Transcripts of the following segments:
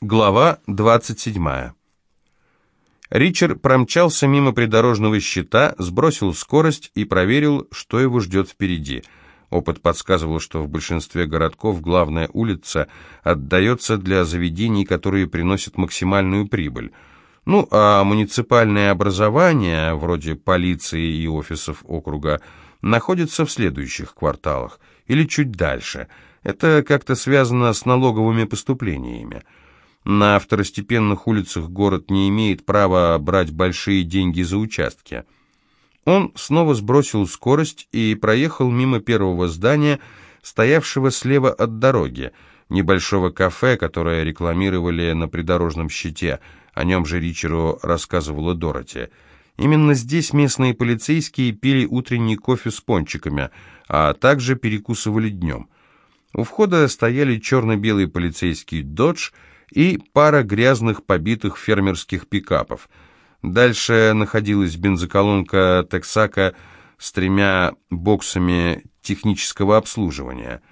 Глава 27. Ричард промчался мимо придорожного щита, сбросил скорость и проверил, что его ждет впереди. Опыт подсказывал, что в большинстве городков главная улица отдается для заведений, которые приносят максимальную прибыль. Ну, а муниципальное образование, вроде полиции и офисов округа, находится в следующих кварталах или чуть дальше. Это как-то связано с налоговыми поступлениями. На второстепенных улицах город не имеет права брать большие деньги за участки. Он снова сбросил скорость и проехал мимо первого здания, стоявшего слева от дороги, небольшого кафе, которое рекламировали на придорожном щите. О нем же Ричеру рассказывала Дороти. Именно здесь местные полицейские пили утренний кофе с пончиками, а также перекусывали днем. У входа стояли черно-белый полицейский «Додж», и пара грязных побитых фермерских пикапов. Дальше находилась бензоколонка «Тексака» с тремя боксами технического обслуживания.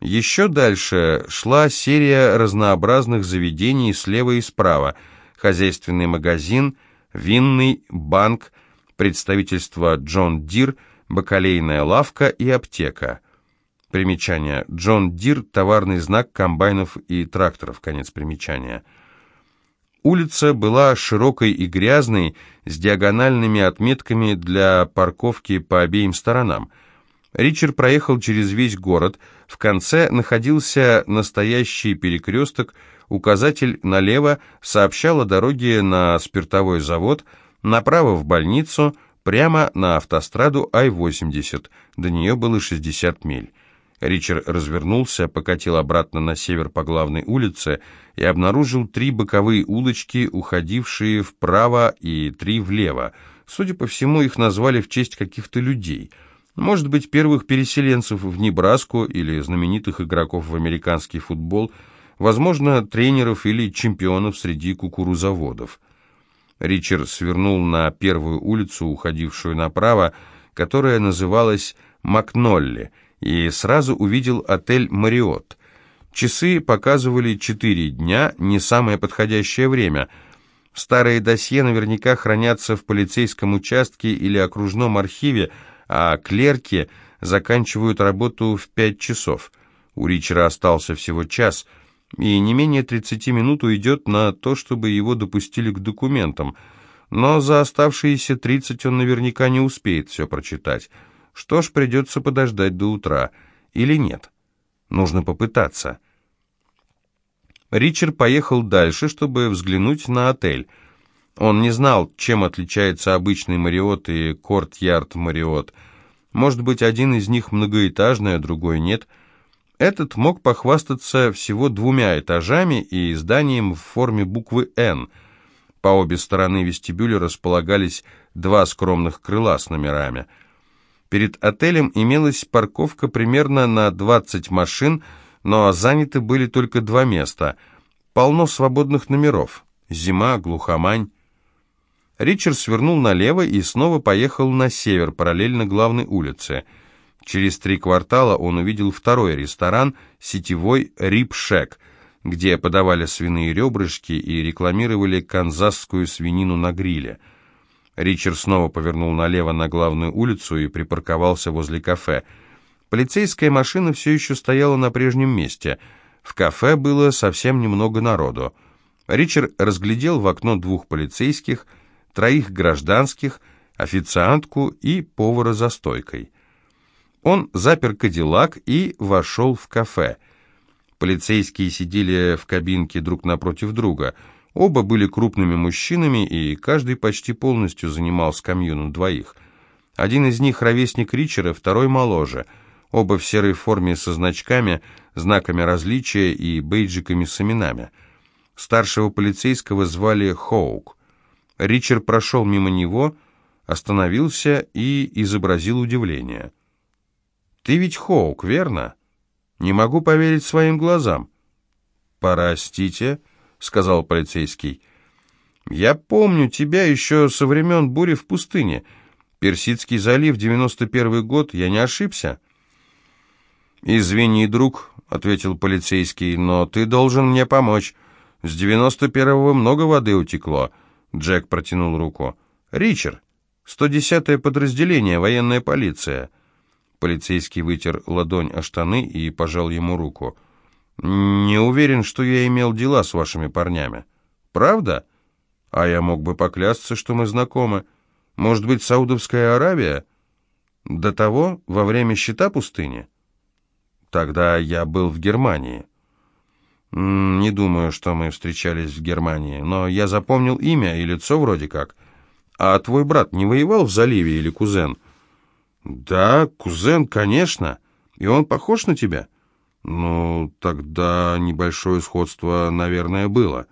Еще дальше шла серия разнообразных заведений слева и справа, хозяйственный магазин, винный, банк, представительство «Джон Дир», бакалейная лавка и аптека – Примечание. Джон Дир, товарный знак комбайнов и тракторов. Конец примечания. Улица была широкой и грязной, с диагональными отметками для парковки по обеим сторонам. Ричер проехал через весь город. В конце находился настоящий перекресток. Указатель налево сообщал о дороге на спиртовой завод, направо в больницу, прямо на автостраду Ай-80. До нее было 60 миль. Ричард развернулся, покатил обратно на север по главной улице и обнаружил три боковые улочки, уходившие вправо и три влево. Судя по всему, их назвали в честь каких-то людей. Может быть, первых переселенцев в Небраску или знаменитых игроков в американский футбол, возможно, тренеров или чемпионов среди кукурузоводов. Ричард свернул на первую улицу, уходившую направо, которая называлась Макнолли – и сразу увидел отель «Мариот». Часы показывали четыре дня, не самое подходящее время. Старые досье наверняка хранятся в полицейском участке или окружном архиве, а клерки заканчивают работу в пять часов. У Ричера остался всего час, и не менее 30 минут уйдет на то, чтобы его допустили к документам. Но за оставшиеся 30 он наверняка не успеет все прочитать. Что ж, придется подождать до утра. Или нет? Нужно попытаться. Ричард поехал дальше, чтобы взглянуть на отель. Он не знал, чем отличается обычный Мариот и Корт-Ярд Мариот. Может быть, один из них многоэтажный, а другой нет. Этот мог похвастаться всего двумя этажами и зданием в форме буквы «Н». По обе стороны вестибюля располагались два скромных крыла с номерами – Перед отелем имелась парковка примерно на 20 машин, но заняты были только два места. Полно свободных номеров. Зима, глухомань. Ричард свернул налево и снова поехал на север, параллельно главной улице. Через три квартала он увидел второй ресторан, сетевой «Рипшек», где подавали свиные ребрышки и рекламировали канзасскую свинину на гриле – Ричард снова повернул налево на главную улицу и припарковался возле кафе. Полицейская машина все еще стояла на прежнем месте. В кафе было совсем немного народу. Ричард разглядел в окно двух полицейских, троих гражданских, официантку и повара за стойкой. Он запер кадиллак и вошел в кафе. Полицейские сидели в кабинке друг напротив друга – Оба были крупными мужчинами, и каждый почти полностью занимал скамью на двоих. Один из них ровесник Ричера, второй моложе. Оба в серой форме со значками, знаками различия и бейджиками с именами. Старшего полицейского звали Хоук. Ричард прошел мимо него, остановился и изобразил удивление. «Ты ведь Хоук, верно? Не могу поверить своим глазам». «Простите», — сказал полицейский. «Я помню тебя еще со времен бури в пустыне. Персидский залив, 91 год, я не ошибся?» «Извини, друг», — ответил полицейский, — «но ты должен мне помочь. С девяносто первого много воды утекло. Джек протянул руку. Ричард, 110-е подразделение, военная полиция. Полицейский вытер ладонь о штаны и пожал ему руку. «Не уверен, что я имел дела с вашими парнями». «Правда? А я мог бы поклясться, что мы знакомы. Может быть, Саудовская Аравия?» «До того, во время щита пустыни?» «Тогда я был в Германии». «Не думаю, что мы встречались в Германии, но я запомнил имя и лицо вроде как. А твой брат не воевал в заливе или кузен?» «Да, кузен, конечно. И он похож на тебя?» «Ну, тогда небольшое сходство, наверное, было».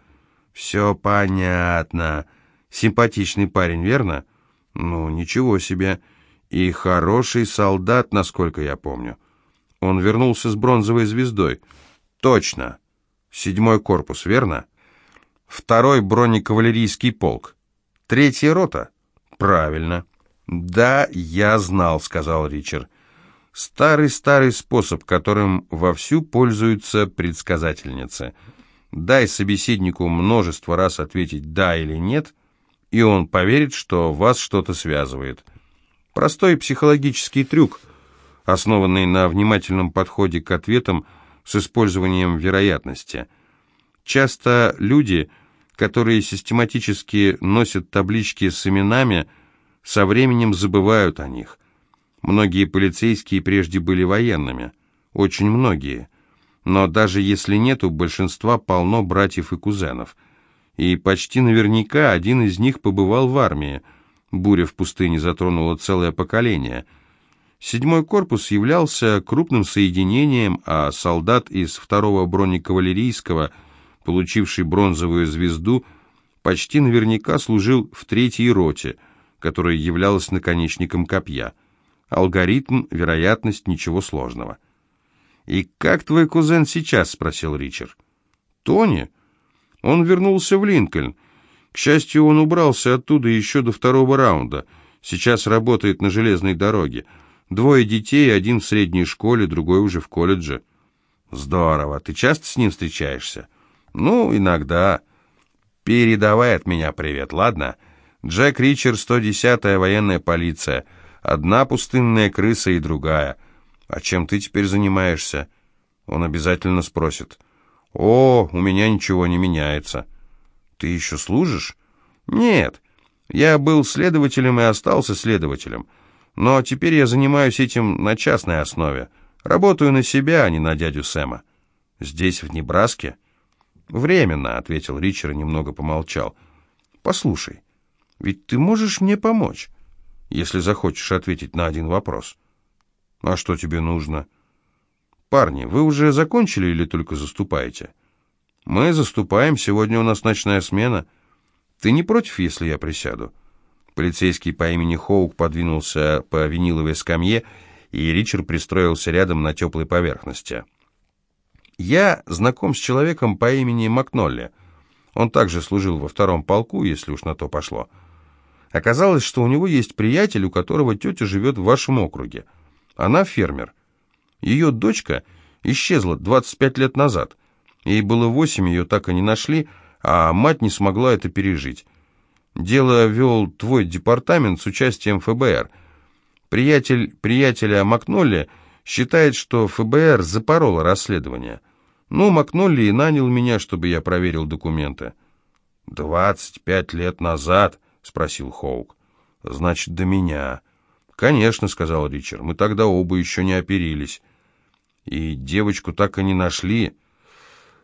«Все понятно. Симпатичный парень, верно?» «Ну, ничего себе. И хороший солдат, насколько я помню. Он вернулся с бронзовой звездой». «Точно. Седьмой корпус, верно?» «Второй бронекавалерийский полк. Третья рота?» «Правильно». «Да, я знал», — сказал Ричард. «Старый-старый способ, которым вовсю пользуются предсказательницы. Дай собеседнику множество раз ответить «да» или «нет», и он поверит, что вас что-то связывает. Простой психологический трюк, основанный на внимательном подходе к ответам с использованием вероятности. Часто люди, которые систематически носят таблички с именами, со временем забывают о них. Многие полицейские прежде были военными, очень многие. Но даже если нет, у большинства полно братьев и кузенов. И почти наверняка один из них побывал в армии. Буря в пустыне затронула целое поколение. Седьмой корпус являлся крупным соединением, а солдат из второго бронекавалерийского, получивший бронзовую звезду, почти наверняка служил в третьей роте – которая являлась наконечником копья. Алгоритм, вероятность, ничего сложного. «И как твой кузен сейчас?» — спросил Ричард. «Тони? Он вернулся в Линкольн. К счастью, он убрался оттуда еще до второго раунда. Сейчас работает на железной дороге. Двое детей, один в средней школе, другой уже в колледже». «Здорово. Ты часто с ним встречаешься?» «Ну, иногда. Передавай от меня привет, ладно?» Джек Ричард, 110-я военная полиция. Одна пустынная крыса и другая. А чем ты теперь занимаешься? Он обязательно спросит. О, у меня ничего не меняется. Ты еще служишь? Нет. Я был следователем и остался следователем. Но теперь я занимаюсь этим на частной основе. Работаю на себя, а не на дядю Сэма. Здесь, в Небраске? Временно, ответил Ричард и немного помолчал. Послушай, ведь ты можешь мне помочь, если захочешь ответить на один вопрос. А что тебе нужно? Парни, вы уже закончили или только заступаете? Мы заступаем, сегодня у нас ночная смена. Ты не против, если я присяду? Полицейский по имени Хоук подвинулся по виниловой скамье, и Ричард пристроился рядом на теплой поверхности. «Я знаком с человеком по имени Макнолли. Он также служил во втором полку, если уж на то пошло. Оказалось, что у него есть приятель, у которого тетя живет в вашем округе. Она фермер. Ее дочка исчезла 25 лет назад. Ей было 8, ее так и не нашли, а мать не смогла это пережить. Дело вел твой департамент с участием ФБР. Приятель приятеля Макнолли считает, что ФБР запороло расследование. Ну, Макнолли и нанял меня, чтобы я проверил документы. «Двадцать пять лет назад», — спросил Хоук. «Значит, до меня». «Конечно», — сказал Ричард, — «мы тогда оба еще не оперились». «И девочку так и не нашли».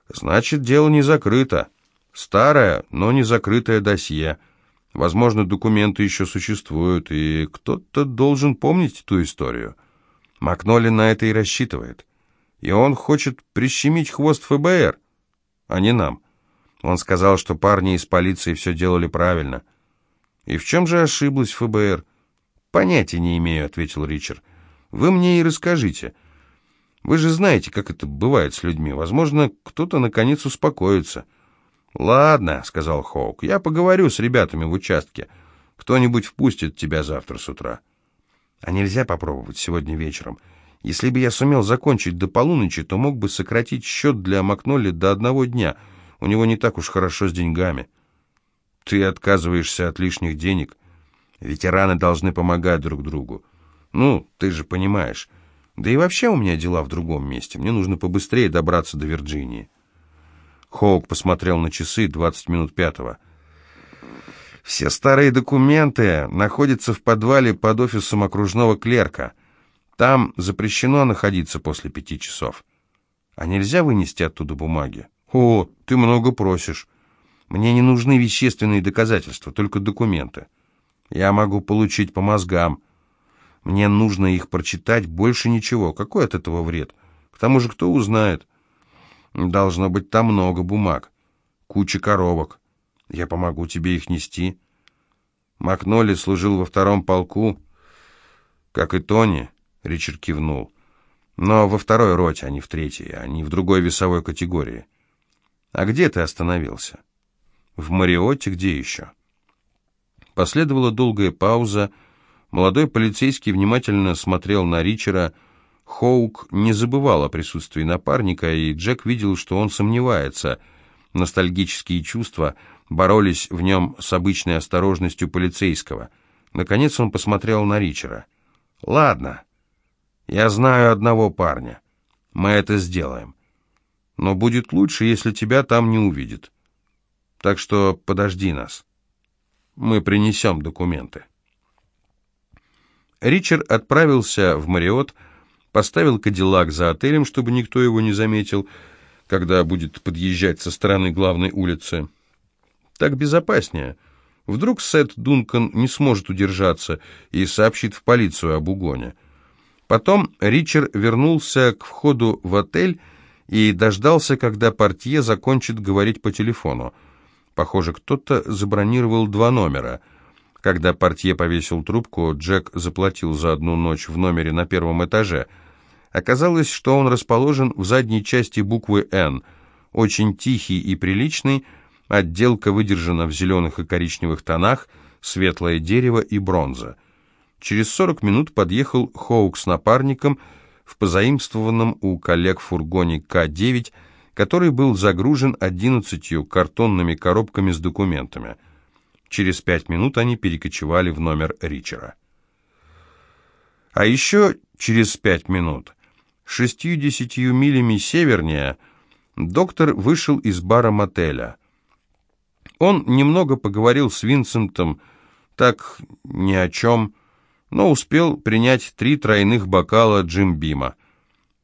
«Значит, дело не закрыто. Старое, но не закрытое досье. Возможно, документы еще существуют, и кто-то должен помнить ту историю». Макноли на это и рассчитывает. И он хочет прищемить хвост ФБР, а не нам. Он сказал, что парни из полиции все делали правильно. «И в чем же ошиблась ФБР?» «Понятия не имею», — ответил Ричард. «Вы мне и расскажите. Вы же знаете, как это бывает с людьми. Возможно, кто-то наконец успокоится». «Ладно», — сказал Хоук, — «я поговорю с ребятами в участке. Кто-нибудь впустит тебя завтра с утра». «А нельзя попробовать сегодня вечером? Если бы я сумел закончить до полуночи, то мог бы сократить счет для Макноли до одного дня. У него не так уж хорошо с деньгами. Ты отказываешься от лишних денег. Ветераны должны помогать друг другу. Ну, ты же понимаешь. Да и вообще у меня дела в другом месте. Мне нужно побыстрее добраться до Вирджинии. Хоук посмотрел на часы 20 минут пятого. Все старые документы находятся в подвале под офисом окружного клерка. Там запрещено находиться после пяти часов. А нельзя вынести оттуда бумаги? О, ты много просишь. Мне не нужны вещественные доказательства, только документы. Я могу получить по мозгам. Мне нужно их прочитать, больше ничего. Какой от этого вред? К тому же, кто узнает? Должно быть там много бумаг, куча коробок. Я помогу тебе их нести. Макноли служил во втором полку, как и Тони, Ричард кивнул. Но во второй роте, а не в третьей, а не в другой весовой категории. А где ты остановился? В Мариотте, где еще? Последовала долгая пауза. Молодой полицейский внимательно смотрел на Ричера, Хоук не забывал о присутствии напарника, и Джек видел, что он сомневается. Ностальгические чувства боролись в нем с обычной осторожностью полицейского. Наконец он посмотрел на Ричера. «Ладно, я знаю одного парня. Мы это сделаем. Но будет лучше, если тебя там не увидят. Так что подожди нас. Мы принесем документы». Ричард отправился в Мариот, поставил Кадиллак за отелем, чтобы никто его не заметил, когда будет подъезжать со стороны главной улицы. Так безопаснее. Вдруг Сет Дункан не сможет удержаться и сообщит в полицию об угоне. Потом Ричард вернулся к входу в отель и дождался, когда портье закончит говорить по телефону. Похоже, кто-то забронировал два номера. Когда портье повесил трубку, Джек заплатил за одну ночь в номере на первом этаже – Оказалось, что он расположен в задней части буквы «Н», очень тихий и приличный, отделка выдержана в зеленых и коричневых тонах, светлое дерево и бронза. Через 40 минут подъехал Хоук с напарником в позаимствованном у коллег фургоне К-9, который был загружен 11 картонными коробками с документами. Через пять минут они перекочевали в номер Ричера. А еще через пять минут шестьюдесятью милями севернее, доктор вышел из бара мотеля. Он немного поговорил с Винсентом, так ни о чем, но успел принять три тройных бокала Джимбима.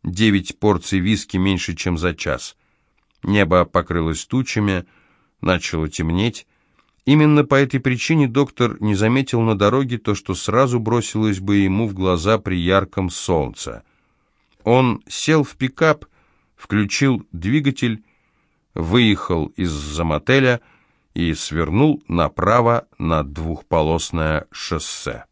Девять порций виски меньше, чем за час. Небо покрылось тучами, начало темнеть. Именно по этой причине доктор не заметил на дороге то, что сразу бросилось бы ему в глаза при ярком солнце. Он сел в пикап, включил двигатель, выехал из-за мотеля и свернул направо на двухполосное шоссе.